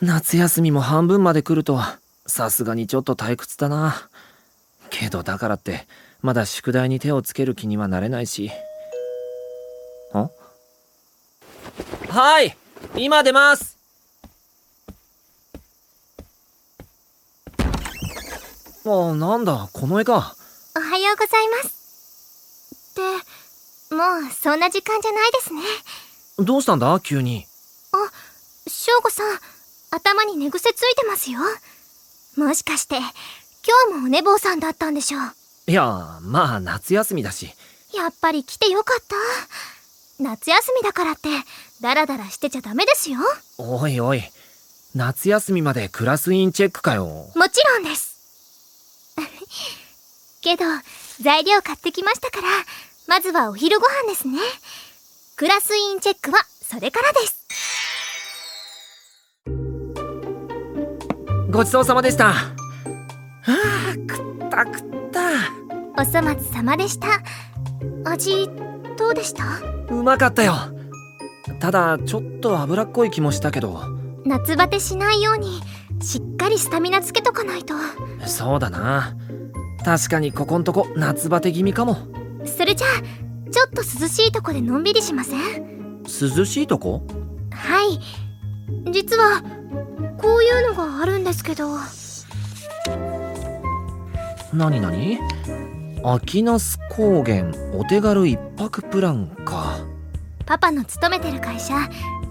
夏休みも半分まで来るとさすがにちょっと退屈だな。けどだからってまだ宿題に手をつける気にはなれないし。あ？はい！今出ます！あなんだ？この絵か。おはようございます。ってもうそんな時間じゃないですね。どうしたんだ？急に。あ翔吾さん頭に寝癖ついてますよ。もしかして今日もお寝坊さんだったんでしょう。いやまあ夏休みだし。やっぱり来てよかった。夏休みだからってダラダラしてちゃダメですよ。おいおい。夏休みまでクラス委員チェックかよ。もちろんです。けど材料買ってきましたからまずはお昼ご飯ですね。クラス委員チェックはそれからですごちそうさまでした。はあ食った食った。お粗末様でした。味どうでした？うまかったよ。ただちょっと脂っこい気もしたけど。夏バテしないようにしっかりスタミナつけとかないと。そうだな。確かにここんとこ夏バテ気味かも。それじゃあちょっと涼しいとこでのんびりしません？涼しいとこ？はい。実はこういうのがあるんですけど。なになに秋那須高原お手軽一泊プランか。パパの勤めてる会社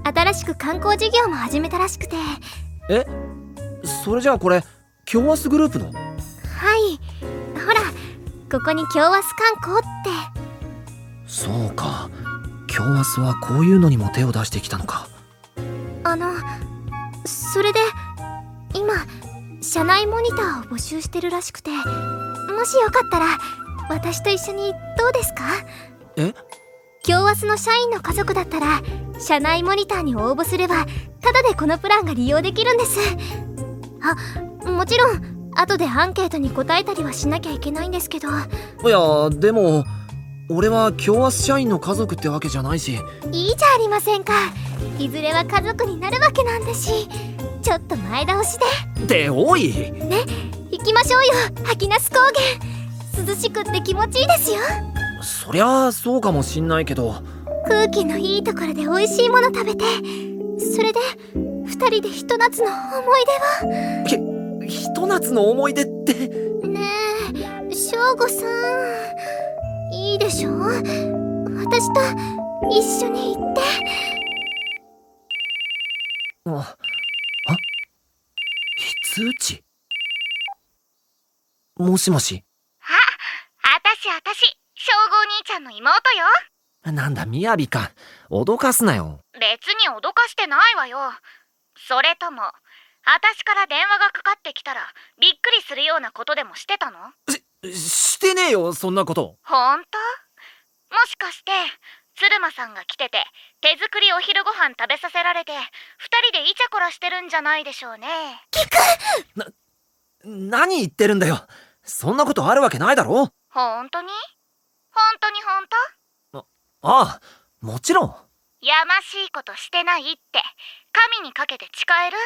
新しく観光事業も始めたらしくて。え？それじゃあこれ京アスグループの？はい。ほらここに京アス観光って。そうか。京アスはこういうのにも手を出してきたのか。あのそれで今社内モニターを募集してるらしくてもしよかったら私と一緒にどうですか？え？京アスの社員の家族だったら社内モニターに応募すればタダでこのプランが利用できるんです。あもちろん後でアンケートに答えたりはしなきゃいけないんですけど。いやでも俺は京アス社員の家族ってわけじゃないし。いいじゃありませんか。いずれは家族になるわけなんだし。ちょっと前倒しで。っておい。ね行きましょうよ。吐きなす高原。涼しくって気持ちいいですよ。そりゃあそうかもしんないけど。空気のいいところで美味しいもの食べて。それで二人でひと夏の思い出は？ひと夏の思い出って？ねえ翔吾さんいいでしょ？私と一緒に行って。ああ？非通知？もしもし？ああたしあたし称号兄ちゃんの妹よ。なんだみやびか。脅かすなよ。別に脅かしてないわよ。それともあたしから電話がかかってきたらびっくりするようなことでもしてたの？ししてねえよそんなこと。ほんと？もしかして鶴間さんが来てて手作りお昼ご飯食べさせられて二人でイチャコラしてるんじゃないでしょうね。聞く！な何言ってるんだよ。そんなことあるわけないだろ。ほんとに？ほんとにほんと？ああもちろん。やましいことしてないって神にかけて誓える？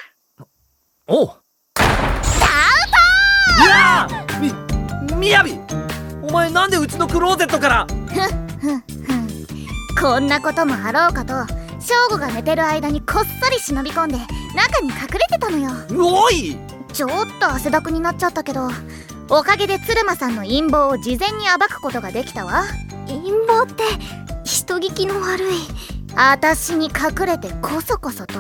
おう。アいやみみやびお前なんでうちのクローゼットから？こんなこともあろうかと翔吾が寝てる間にこっそり忍び込んで中に隠れてたのよ。おい！ちょっと汗だくになっちゃったけどおかげで鶴間さんの陰謀を事前に暴くことができたわ。陰謀って人聞きの悪い。私に隠れてこそこそと。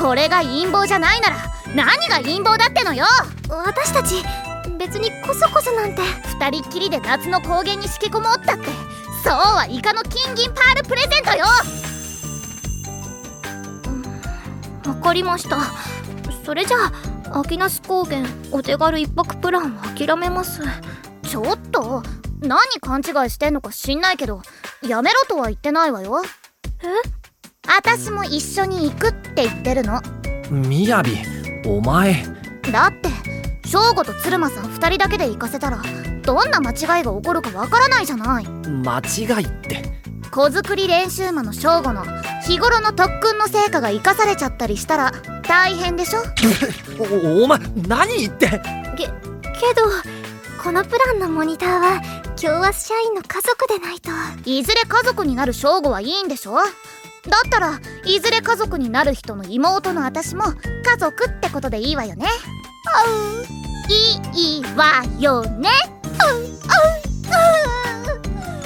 これが陰謀じゃないなら何が陰謀だってのよ！私たち別にこそこそなんて。二人っきりで夏の高原にしけこもったって。そうはイカの金銀パールプレゼントよ。わかりました。それじゃあ秋那須高原お手軽一泊プランは諦めます。ちょっと何勘違いしてんのか知んないけどやめろとは言ってないわよ。え？私も一緒に行くって言ってるの。みやびお前。だって翔吾と鶴間さん二人だけで行かせたらどんな間違いが起こるかわからないじゃない。間違いって。子作り練習魔の翔吾の日頃の特訓の成果が生かされちゃったりしたら大変でしょ？おお前何言って？けけどこのプランのモニターは京和社員の家族でないと。いずれ家族になる正吾はいいんでしょ？だったらいずれ家族になる人の妹の私も家族ってことでいいわよねいいわよね。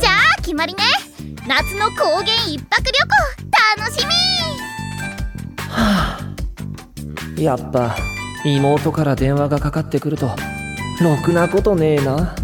じゃあ決まりね。夏の高原一泊旅行楽しみ。はあ。やっぱ妹から電話がかかってくるとろくなことねえな。